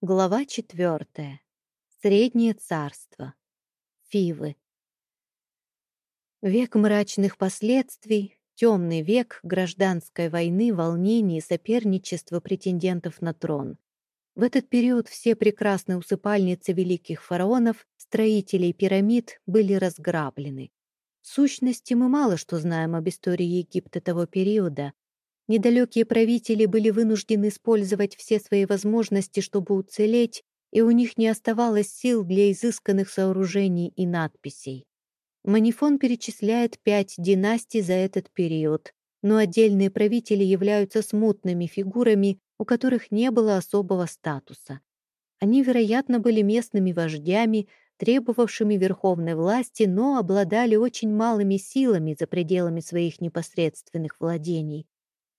Глава четвертая. Среднее царство. Фивы. Век мрачных последствий, темный век гражданской войны, волнений и соперничества претендентов на трон. В этот период все прекрасные усыпальницы великих фараонов, строителей пирамид, были разграблены. В сущности, мы мало что знаем об истории Египта того периода, Недалекие правители были вынуждены использовать все свои возможности, чтобы уцелеть, и у них не оставалось сил для изысканных сооружений и надписей. Манифон перечисляет пять династий за этот период, но отдельные правители являются смутными фигурами, у которых не было особого статуса. Они, вероятно, были местными вождями, требовавшими верховной власти, но обладали очень малыми силами за пределами своих непосредственных владений.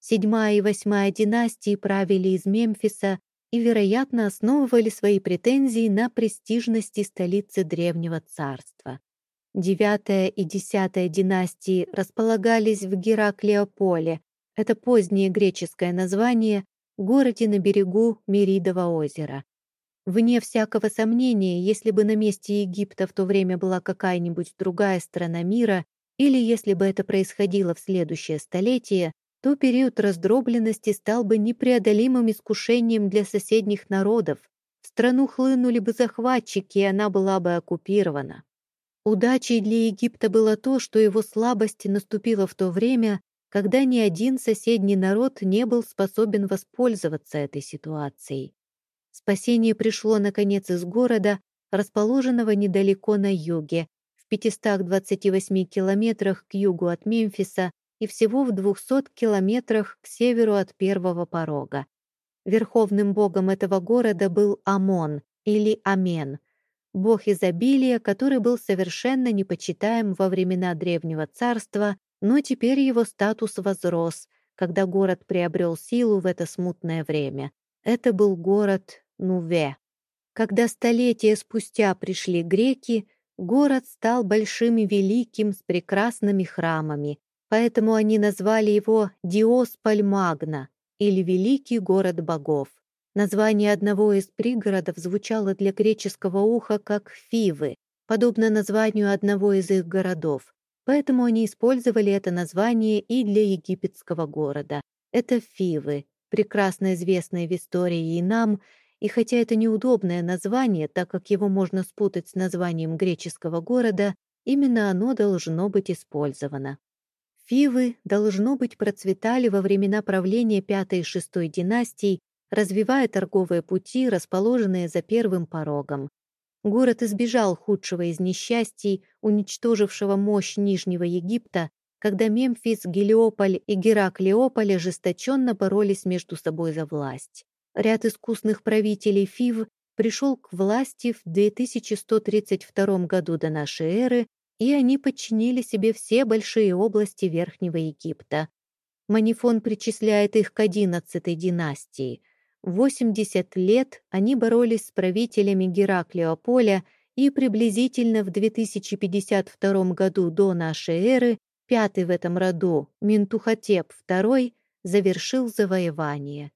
Седьмая и восьмая династии правили из Мемфиса и, вероятно, основывали свои претензии на престижности столицы Древнего Царства. Девятая и десятая династии располагались в Гераклеополе, это позднее греческое название, городе на берегу Меридова озера. Вне всякого сомнения, если бы на месте Египта в то время была какая-нибудь другая страна мира, или если бы это происходило в следующее столетие, то период раздробленности стал бы непреодолимым искушением для соседних народов. В страну хлынули бы захватчики, и она была бы оккупирована. Удачей для Египта было то, что его слабость наступила в то время, когда ни один соседний народ не был способен воспользоваться этой ситуацией. Спасение пришло, наконец, из города, расположенного недалеко на юге, в 528 километрах к югу от Мемфиса, и всего в 200 километрах к северу от первого порога. Верховным богом этого города был Амон или Амен, бог изобилия, который был совершенно непочитаем во времена Древнего Царства, но теперь его статус возрос, когда город приобрел силу в это смутное время. Это был город Нуве. Когда столетия спустя пришли греки, город стал большим и великим с прекрасными храмами, Поэтому они назвали его Диос Пальмагна или Великий город богов. Название одного из пригородов звучало для греческого уха как Фивы, подобно названию одного из их городов. Поэтому они использовали это название и для египетского города. Это Фивы, прекрасно известные в истории и нам, и хотя это неудобное название, так как его можно спутать с названием греческого города, именно оно должно быть использовано. Фивы, должно быть, процветали во времена правления пятой и шестой династий, развивая торговые пути, расположенные за первым порогом. Город избежал худшего из несчастий, уничтожившего мощь Нижнего Египта, когда Мемфис, Гелиополь и Гераклеополь ожесточенно боролись между собой за власть. Ряд искусных правителей Фив пришел к власти в 2132 году до нашей эры и они подчинили себе все большие области Верхнего Египта. Манифон причисляет их к одиннадцатой династии. В 80 лет они боролись с правителями Гераклеополя и приблизительно в 2052 году до нашей эры, пятый в этом роду, Минтухотеп II, завершил завоевание.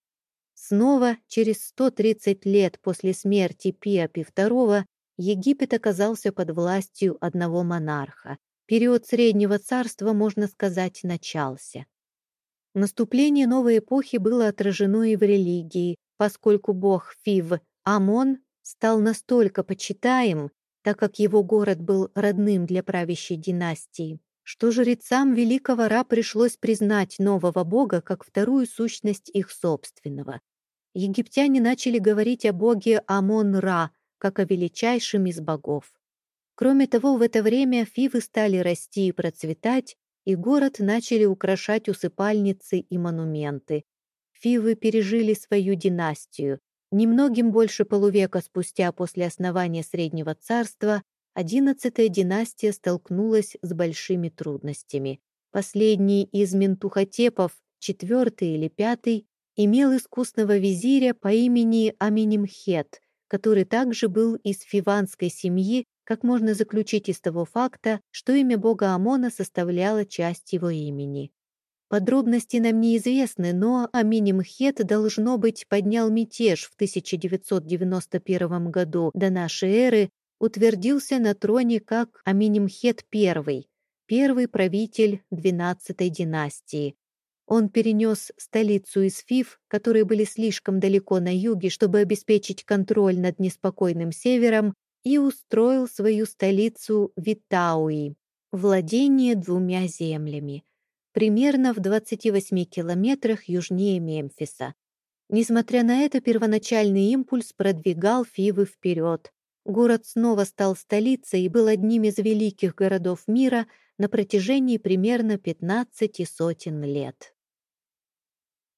Снова, через 130 лет после смерти Пиапи II, Египет оказался под властью одного монарха. Период Среднего Царства, можно сказать, начался. Наступление новой эпохи было отражено и в религии, поскольку бог Фив, Амон, стал настолько почитаем, так как его город был родным для правящей династии, что жрецам великого Ра пришлось признать нового бога как вторую сущность их собственного. Египтяне начали говорить о боге Амон-Ра – как о величайшем из богов. Кроме того, в это время фивы стали расти и процветать, и город начали украшать усыпальницы и монументы. Фивы пережили свою династию. Немногим больше полувека спустя после основания Среднего Царства одиннадцатая династия столкнулась с большими трудностями. Последний из ментухотепов, четвертый или пятый, имел искусного визиря по имени Аминимхет, который также был из фиванской семьи, как можно заключить из того факта, что имя бога Амона составляло часть его имени. Подробности нам неизвестны, но Аминемхет, должно быть, поднял мятеж в 1991 году до нашей эры, утвердился на троне как Аминемхет I, первый правитель XII династии. Он перенес столицу из Фив, которые были слишком далеко на юге, чтобы обеспечить контроль над неспокойным севером, и устроил свою столицу Витауи, владение двумя землями примерно в 28 километрах южнее Мемфиса. Несмотря на это, первоначальный импульс продвигал Фивы вперед. Город снова стал столицей и был одним из великих городов мира на протяжении примерно 15 сотен лет.